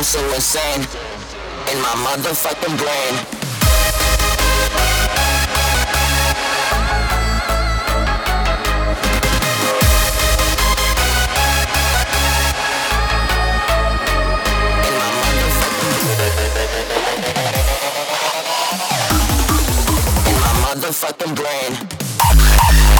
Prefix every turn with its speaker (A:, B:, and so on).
A: I'm so insane in my motherfucking brain. In my motherfucking brain.